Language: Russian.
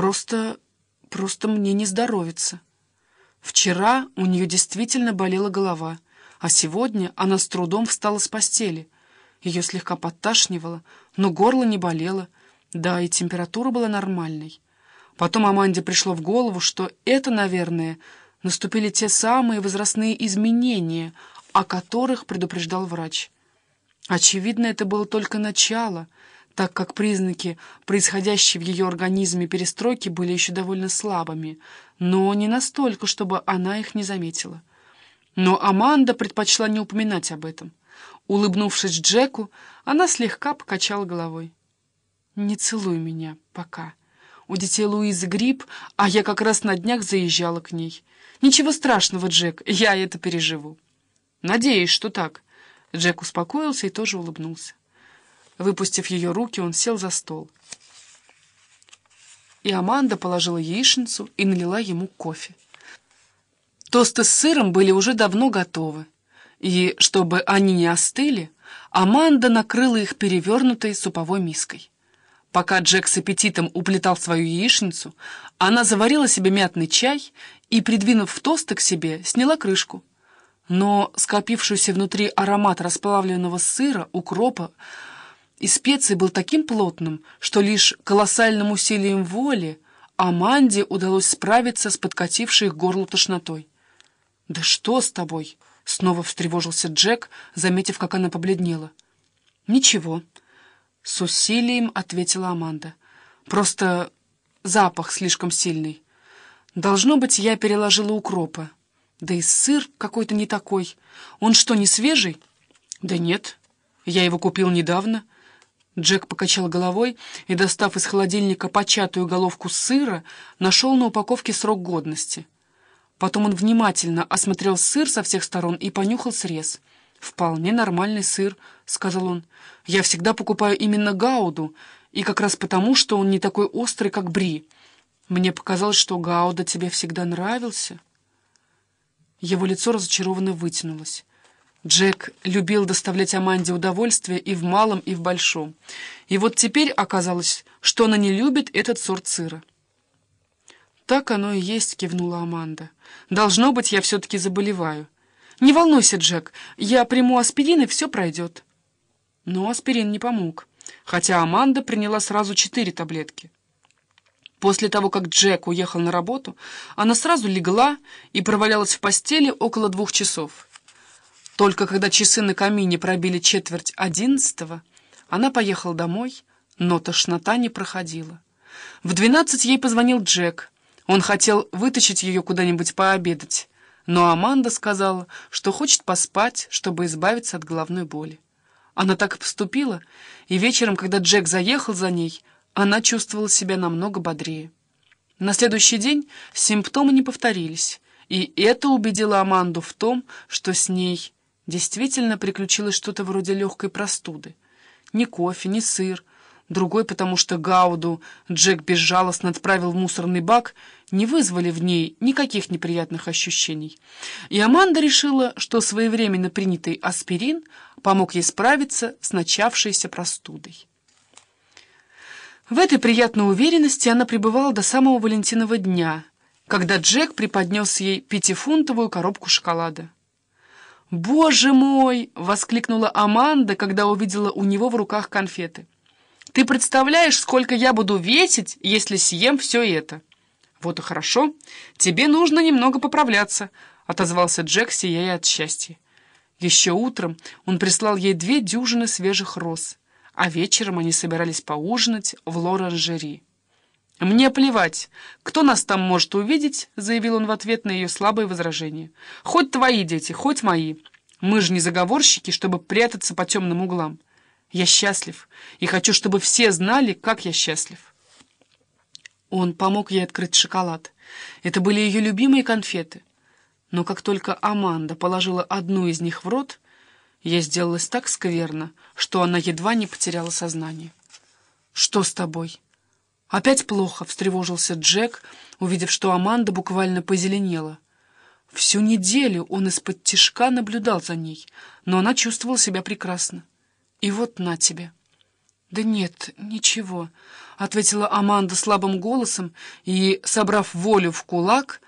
Просто... просто мне не здоровится. Вчера у нее действительно болела голова, а сегодня она с трудом встала с постели. Ее слегка подташнивало, но горло не болело, да и температура была нормальной. Потом Аманде пришло в голову, что это, наверное, наступили те самые возрастные изменения, о которых предупреждал врач. Очевидно, это было только начало, так как признаки, происходящие в ее организме перестройки, были еще довольно слабыми, но не настолько, чтобы она их не заметила. Но Аманда предпочла не упоминать об этом. Улыбнувшись Джеку, она слегка покачала головой. «Не целуй меня пока. У детей Луизы грипп, а я как раз на днях заезжала к ней. Ничего страшного, Джек, я это переживу». «Надеюсь, что так». Джек успокоился и тоже улыбнулся. Выпустив ее руки, он сел за стол. И Аманда положила яичницу и налила ему кофе. Тосты с сыром были уже давно готовы, и, чтобы они не остыли, Аманда накрыла их перевернутой суповой миской. Пока Джек с аппетитом уплетал свою яичницу, она заварила себе мятный чай и, придвинув тосты к себе, сняла крышку. Но скопившийся внутри аромат расплавленного сыра, укропа и специй был таким плотным, что лишь колоссальным усилием воли Аманде удалось справиться с подкатившей к горлу тошнотой. «Да что с тобой?» — снова встревожился Джек, заметив, как она побледнела. «Ничего», — с усилием ответила Аманда. «Просто запах слишком сильный. Должно быть, я переложила укропа». Да и сыр какой-то не такой. Он что, не свежий? Да нет, я его купил недавно. Джек покачал головой и, достав из холодильника початую головку сыра, нашел на упаковке срок годности. Потом он внимательно осмотрел сыр со всех сторон и понюхал срез. «Вполне нормальный сыр», — сказал он. «Я всегда покупаю именно гауду, и как раз потому, что он не такой острый, как бри. Мне показалось, что гауда тебе всегда нравился». Его лицо разочарованно вытянулось. Джек любил доставлять Аманде удовольствие и в малом, и в большом. И вот теперь оказалось, что она не любит этот сорт сыра. «Так оно и есть», — кивнула Аманда. «Должно быть, я все-таки заболеваю. Не волнуйся, Джек, я приму аспирин, и все пройдет». Но аспирин не помог, хотя Аманда приняла сразу четыре таблетки. После того, как Джек уехал на работу, она сразу легла и провалялась в постели около двух часов. Только когда часы на камине пробили четверть одиннадцатого, она поехала домой, но тошнота не проходила. В двенадцать ей позвонил Джек. Он хотел вытащить ее куда-нибудь пообедать, но Аманда сказала, что хочет поспать, чтобы избавиться от головной боли. Она так и поступила, и вечером, когда Джек заехал за ней, она чувствовала себя намного бодрее. На следующий день симптомы не повторились, и это убедило Аманду в том, что с ней действительно приключилось что-то вроде легкой простуды. Ни кофе, ни сыр, другой, потому что Гауду Джек безжалостно отправил в мусорный бак, не вызвали в ней никаких неприятных ощущений. И Аманда решила, что своевременно принятый аспирин помог ей справиться с начавшейся простудой. В этой приятной уверенности она пребывала до самого Валентинова дня, когда Джек преподнес ей пятифунтовую коробку шоколада. «Боже мой!» — воскликнула Аманда, когда увидела у него в руках конфеты. «Ты представляешь, сколько я буду весить, если съем все это?» «Вот и хорошо. Тебе нужно немного поправляться», — отозвался Джек, сияя от счастья. Еще утром он прислал ей две дюжины свежих роз — а вечером они собирались поужинать в лоранжери. «Мне плевать, кто нас там может увидеть», — заявил он в ответ на ее слабые возражения. «Хоть твои дети, хоть мои. Мы же не заговорщики, чтобы прятаться по темным углам. Я счастлив и хочу, чтобы все знали, как я счастлив». Он помог ей открыть шоколад. Это были ее любимые конфеты. Но как только Аманда положила одну из них в рот, я сделалась так скверно, что она едва не потеряла сознание. «Что с тобой?» «Опять плохо», — встревожился Джек, увидев, что Аманда буквально позеленела. Всю неделю он из-под тишка наблюдал за ней, но она чувствовала себя прекрасно. И вот на тебе. «Да нет, ничего». ответила Аманда слабым голосом и, собрав волю в кулак,